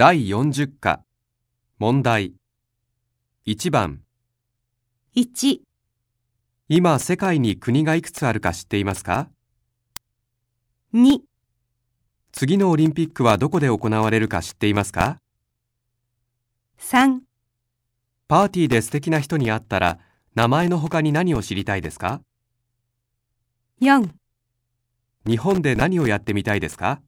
第40課。問題。1番。1、今世界に国がいくつあるか知っていますか？2、次のオリンピックはどこで行われるか知っていますか？3、パーティーで素敵な人に会ったら名前の他に何を知りたいですか？4日本で何をやってみたいですか？